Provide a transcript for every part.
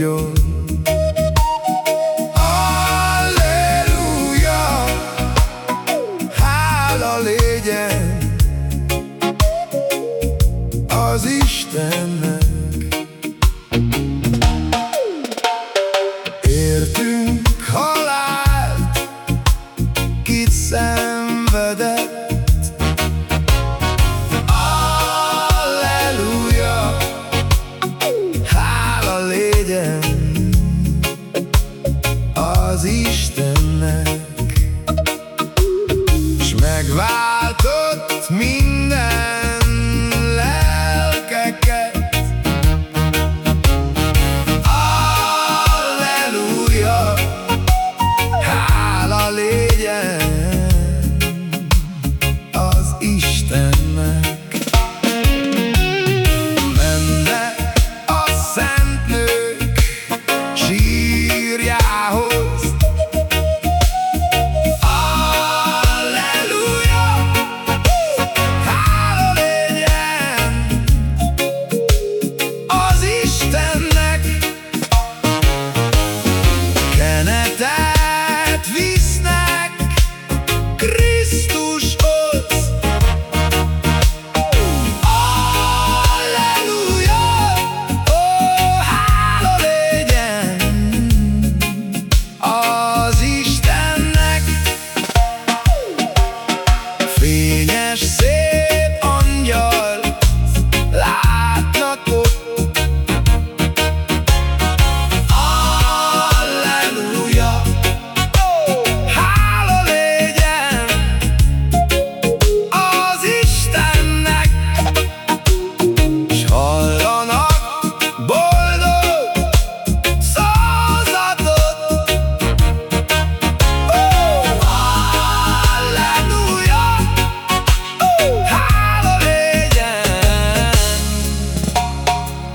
fogadjon. Alleluja, hála legyen az Istennek.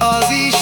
Ó, hála legyen az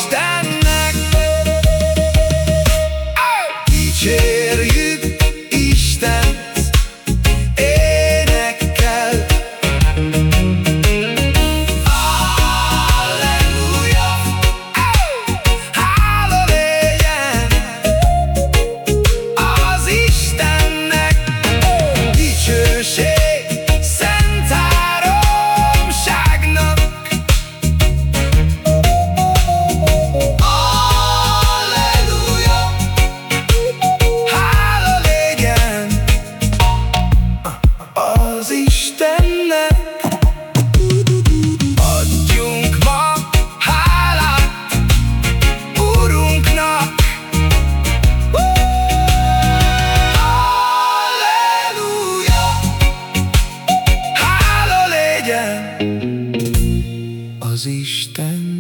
az Isten.